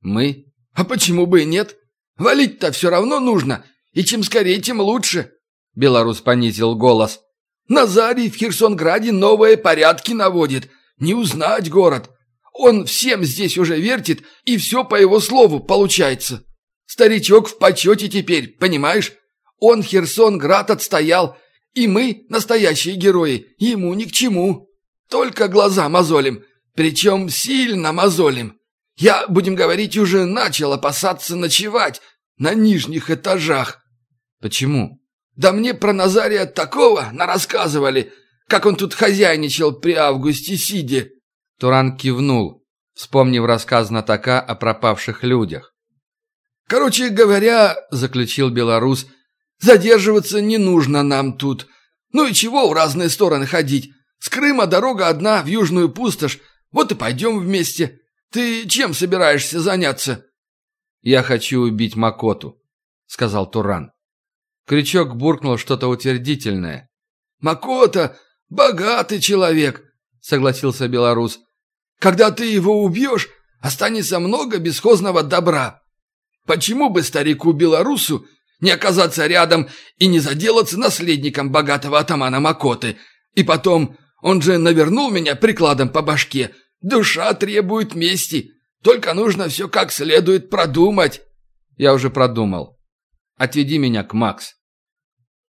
Мы? А почему бы и нет? Валить-то все равно нужно, и чем скорее, тем лучше. Белорус понизил голос. Назарий в Херсонграде новые порядки наводит. Не узнать город. Он всем здесь уже вертит, и все по его слову получается. Старичок в почете теперь, понимаешь? Он Херсонград отстоял, и мы, настоящие герои, ему ни к чему. Только глаза мозолим, причем сильно мозолим. Я, будем говорить, уже начал опасаться ночевать на нижних этажах. Почему? Да мне про Назария такого нарассказывали, как он тут хозяйничал при Августе Сиде. Туран кивнул, вспомнив рассказ знатока о пропавших людях. «Короче говоря, — заключил белорус, — задерживаться не нужно нам тут. Ну и чего в разные стороны ходить? С Крыма дорога одна в Южную пустошь, вот и пойдем вместе. Ты чем собираешься заняться?» «Я хочу убить Макоту», — сказал Туран. Крючок буркнул что-то утвердительное. «Макота — богатый человек», — согласился белорус. «Когда ты его убьешь, останется много бесхозного добра. Почему бы старику-белорусу не оказаться рядом и не заделаться наследником богатого атамана Макоты? И потом, он же навернул меня прикладом по башке, Душа требует мести. Только нужно все как следует продумать. Я уже продумал. Отведи меня к Макс.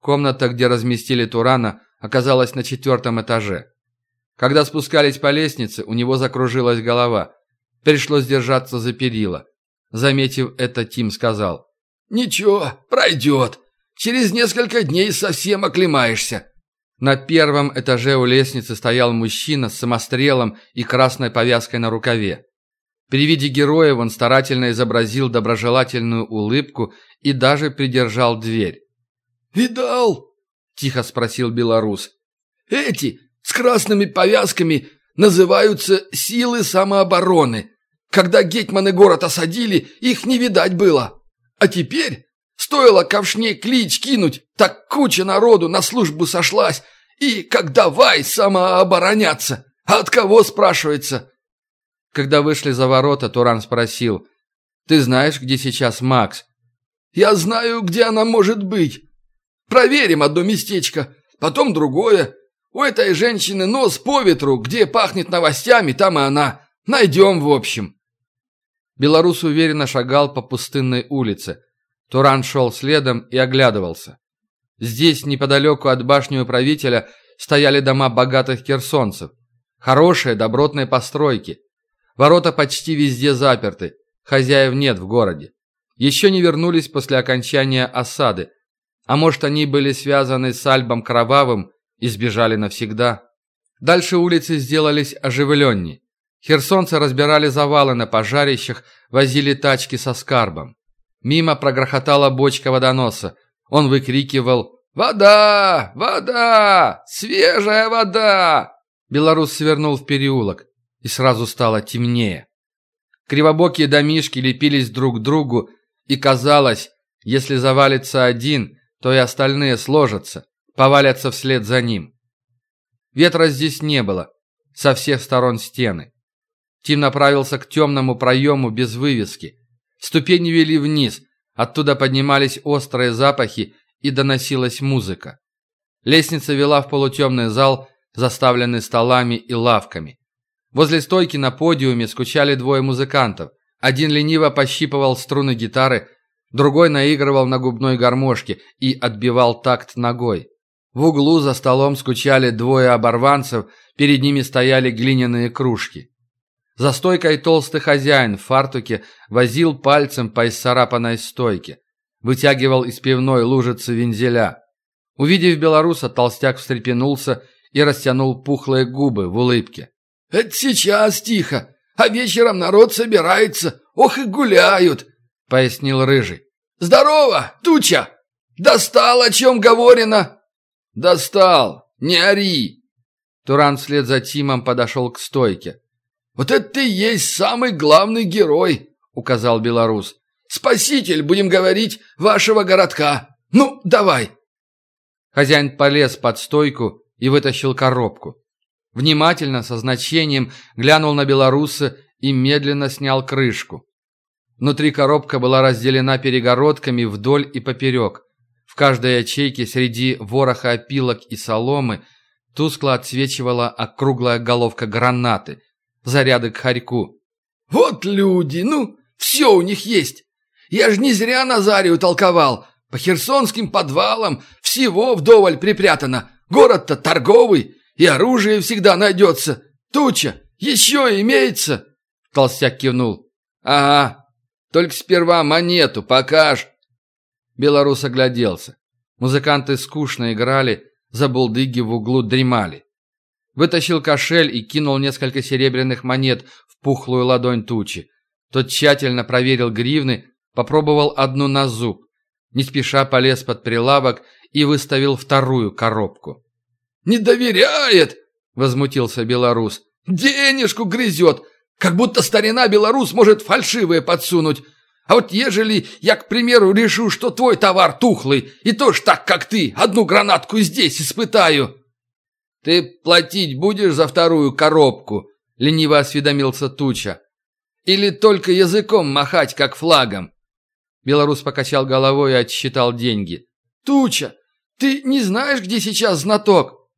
Комната, где разместили Турана, оказалась на четвертом этаже. Когда спускались по лестнице, у него закружилась голова. Пришлось держаться за перила. Заметив это, Тим сказал. «Ничего, пройдет. Через несколько дней совсем оклемаешься. На первом этаже у лестницы стоял мужчина с самострелом и красной повязкой на рукаве. При виде героев он старательно изобразил доброжелательную улыбку и даже придержал дверь. «Видал?» – тихо спросил белорус. «Эти с красными повязками называются силы самообороны. Когда гетьманы город осадили, их не видать было. А теперь Стоило ковшне клич кинуть, так куча народу на службу сошлась, и как давай самообороняться. От кого, спрашивается? Когда вышли за ворота, Туран спросил, «Ты знаешь, где сейчас Макс?» «Я знаю, где она может быть. Проверим одно местечко, потом другое. У этой женщины нос по ветру, где пахнет новостями, там и она. Найдем, в общем». Белорус уверенно шагал по пустынной улице. Туран шел следом и оглядывался. Здесь, неподалеку от башни управителя, стояли дома богатых керсонцев. Хорошие, добротные постройки. Ворота почти везде заперты. Хозяев нет в городе. Еще не вернулись после окончания осады. А может, они были связаны с Альбом Кровавым и сбежали навсегда. Дальше улицы сделались оживленнее. Херсонцы разбирали завалы на пожарищах, возили тачки со скарбом. Мимо прогрохотала бочка водоноса. Он выкрикивал «Вода! Вода! Свежая вода!» Белорус свернул в переулок, и сразу стало темнее. Кривобокие домишки лепились друг к другу, и казалось, если завалится один, то и остальные сложатся, повалятся вслед за ним. Ветра здесь не было, со всех сторон стены. Тим направился к темному проему без вывески – Ступени вели вниз, оттуда поднимались острые запахи и доносилась музыка. Лестница вела в полутемный зал, заставленный столами и лавками. Возле стойки на подиуме скучали двое музыкантов. Один лениво пощипывал струны гитары, другой наигрывал на губной гармошке и отбивал такт ногой. В углу за столом скучали двое оборванцев, перед ними стояли глиняные кружки. За стойкой толстый хозяин в фартуке возил пальцем по исцарапанной стойке. Вытягивал из пивной лужицы вензеля. Увидев белоруса, толстяк встрепенулся и растянул пухлые губы в улыбке. «Это сейчас тихо, а вечером народ собирается, ох и гуляют», — пояснил Рыжий. «Здорово, туча! Достал, о чем говорено?» «Достал! Не ори!» Туран вслед за Тимом подошел к стойке. «Вот это ты есть самый главный герой», — указал белорус. «Спаситель, будем говорить, вашего городка. Ну, давай». Хозяин полез под стойку и вытащил коробку. Внимательно, со значением, глянул на белоруса и медленно снял крышку. Внутри коробка была разделена перегородками вдоль и поперек. В каждой ячейке среди вороха опилок и соломы тускло отсвечивала округлая головка гранаты, заряды к хорьку. «Вот люди, ну, все у них есть. Я ж не зря Назарию толковал. По херсонским подвалам всего вдоволь припрятано. Город-то торговый, и оружие всегда найдется. Туча, еще имеется?» Толстяк кивнул. «Ага, только сперва монету покаж». Белорус огляделся. Музыканты скучно играли, за булдыги в углу дремали. Вытащил кошель и кинул несколько серебряных монет в пухлую ладонь тучи. Тот тщательно проверил гривны, попробовал одну на зуб. Не спеша полез под прилавок и выставил вторую коробку. «Не доверяет!» — возмутился белорус. «Денежку грызет! Как будто старина белорус может фальшивые подсунуть! А вот ежели я, к примеру, решу, что твой товар тухлый, и тоже так, как ты, одну гранатку здесь испытаю...» «Ты платить будешь за вторую коробку?» — лениво осведомился Туча. «Или только языком махать, как флагом?» Белорус покачал головой и отсчитал деньги. «Туча, ты не знаешь, где сейчас знаток?»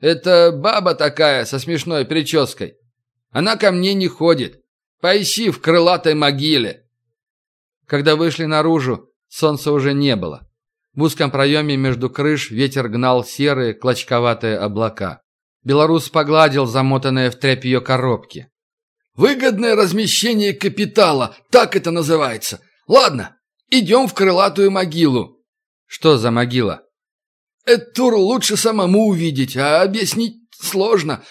«Это баба такая со смешной прической. Она ко мне не ходит. Поищи в крылатой могиле». Когда вышли наружу, солнца уже не было. В узком проеме между крыш ветер гнал серые, клочковатые облака. Белорус погладил замотанные в тряпье коробки. «Выгодное размещение капитала, так это называется. Ладно, идем в крылатую могилу». «Что за могила?» «Эту лучше самому увидеть, а объяснить сложно.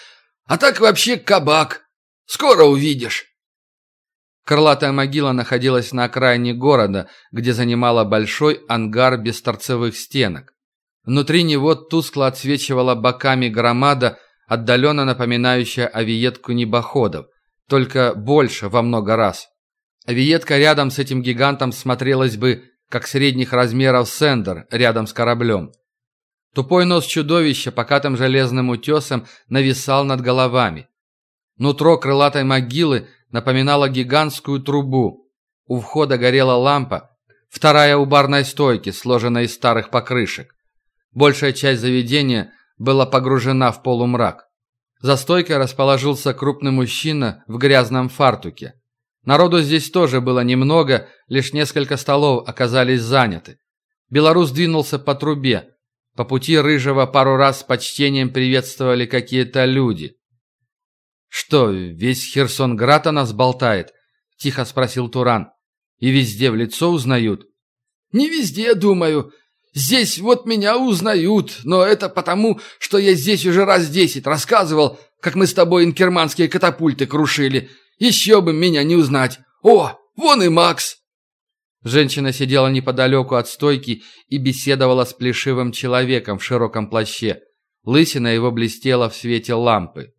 А так вообще кабак. Скоро увидишь». Крылатая могила находилась на окраине города, где занимала большой ангар без торцевых стенок. Внутри него тускло отсвечивала боками громада, отдаленно напоминающая авиетку небоходов, только больше во много раз. Авиетка рядом с этим гигантом смотрелась бы, как средних размеров сендер рядом с кораблем. Тупой нос чудовища покатым железным утесом нависал над головами. Нутро крылатой могилы напоминала гигантскую трубу. У входа горела лампа, вторая у барной стойки, сложенная из старых покрышек. Большая часть заведения была погружена в полумрак. За стойкой расположился крупный мужчина в грязном фартуке. Народу здесь тоже было немного, лишь несколько столов оказались заняты. Белорус двинулся по трубе. По пути Рыжего пару раз с почтением приветствовали какие-то люди. «Что, весь Херсонград о нас болтает?» – тихо спросил Туран. «И везде в лицо узнают?» «Не везде, думаю. Здесь вот меня узнают, но это потому, что я здесь уже раз десять рассказывал, как мы с тобой инкерманские катапульты крушили. Еще бы меня не узнать. О, вон и Макс!» Женщина сидела неподалеку от стойки и беседовала с плешивым человеком в широком плаще. Лысина его блестела в свете лампы.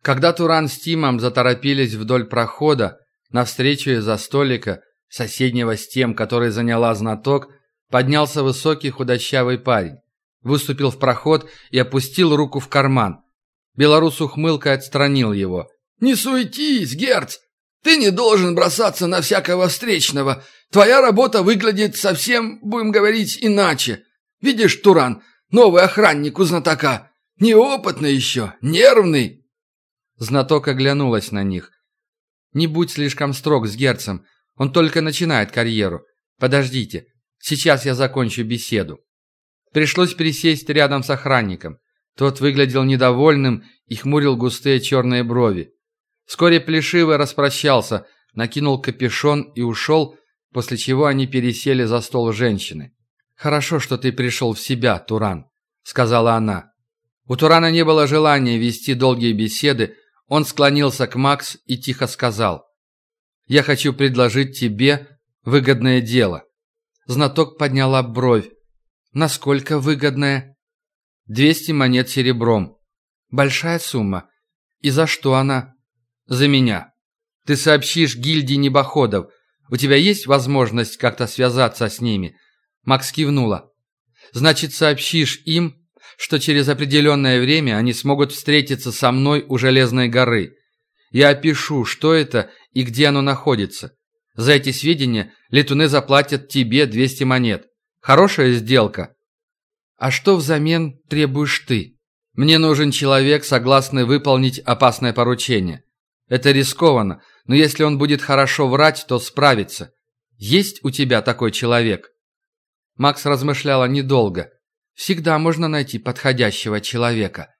Когда Туран с Тимом заторопились вдоль прохода, навстречу из-за столика, соседнего с тем, который заняла знаток, поднялся высокий худощавый парень. Выступил в проход и опустил руку в карман. Белорус ухмылкой отстранил его. «Не суетись, Герц! Ты не должен бросаться на всякого встречного. Твоя работа выглядит совсем, будем говорить, иначе. Видишь, Туран, новый охранник у знатока. Неопытный еще, нервный, Знаток оглянулась на них. «Не будь слишком строг с Герцем, он только начинает карьеру. Подождите, сейчас я закончу беседу». Пришлось присесть рядом с охранником. Тот выглядел недовольным и хмурил густые черные брови. Вскоре Плешивый распрощался, накинул капюшон и ушел, после чего они пересели за стол женщины. «Хорошо, что ты пришел в себя, Туран», — сказала она. У Турана не было желания вести долгие беседы, он склонился к Макс и тихо сказал. «Я хочу предложить тебе выгодное дело». Знаток подняла бровь. «Насколько выгодное?» «Двести монет серебром». «Большая сумма. И за что она?» «За меня. Ты сообщишь гильдии небоходов. У тебя есть возможность как-то связаться с ними?» Макс кивнула. «Значит, сообщишь им, что через определенное время они смогут встретиться со мной у Железной горы. Я опишу, что это и где оно находится. За эти сведения летуны заплатят тебе 200 монет. Хорошая сделка. А что взамен требуешь ты? Мне нужен человек, согласный выполнить опасное поручение. Это рискованно, но если он будет хорошо врать, то справится. Есть у тебя такой человек?» Макс размышляла недолго. «Всегда можно найти подходящего человека.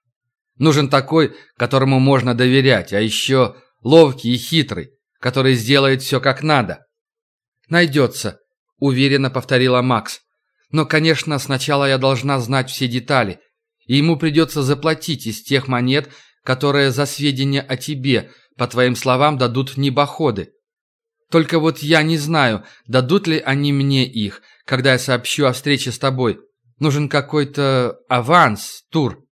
Нужен такой, которому можно доверять, а еще ловкий и хитрый, который сделает все как надо». «Найдется», — уверенно повторила Макс. «Но, конечно, сначала я должна знать все детали, и ему придется заплатить из тех монет, которые за сведения о тебе, по твоим словам, дадут небоходы. Только вот я не знаю, дадут ли они мне их, когда я сообщу о встрече с тобой. Нужен какой-то аванс, тур.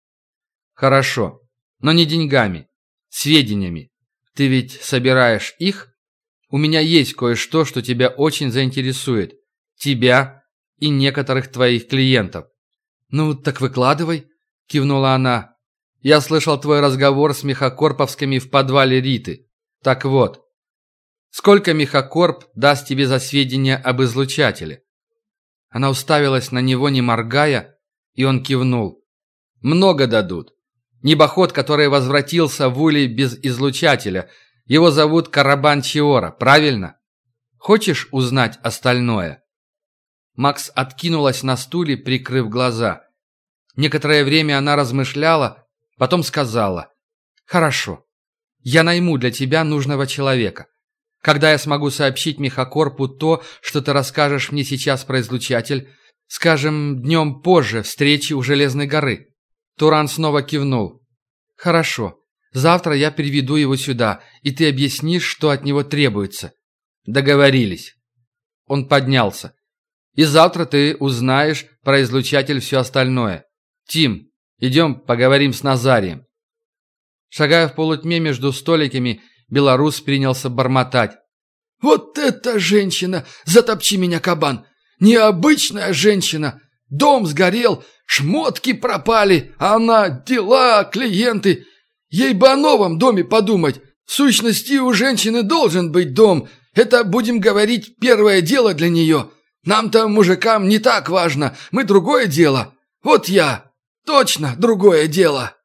Хорошо, но не деньгами, сведениями. Ты ведь собираешь их? У меня есть кое-что, что тебя очень заинтересует. Тебя и некоторых твоих клиентов. Ну, так выкладывай, кивнула она. Я слышал твой разговор с мехокорповскими в подвале Риты. Так вот, сколько мехокорп даст тебе за сведения об излучателе?» Она уставилась на него, не моргая, и он кивнул. «Много дадут. Небоход, который возвратился в улей без излучателя. Его зовут Карабан Чиора, правильно? Хочешь узнать остальное?» Макс откинулась на стуле, прикрыв глаза. Некоторое время она размышляла, Потом сказала, «Хорошо, я найму для тебя нужного человека. Когда я смогу сообщить Мехакорпу то, что ты расскажешь мне сейчас про излучатель, скажем, днем позже встречи у Железной горы». Туран снова кивнул. «Хорошо, завтра я приведу его сюда, и ты объяснишь, что от него требуется». «Договорились». Он поднялся. «И завтра ты узнаешь про излучатель все остальное. Тим, Идем поговорим с Назарием». Шагая в полутьме между столиками, белорус принялся бормотать. «Вот эта женщина! Затопчи меня, кабан! Необычная женщина! Дом сгорел, шмотки пропали, а она дела, клиенты. Ей бы о новом доме подумать. В сущности, у женщины должен быть дом. Это, будем говорить, первое дело для нее. Нам-то, мужикам, не так важно. Мы другое дело. Вот я, Точно, другое дело.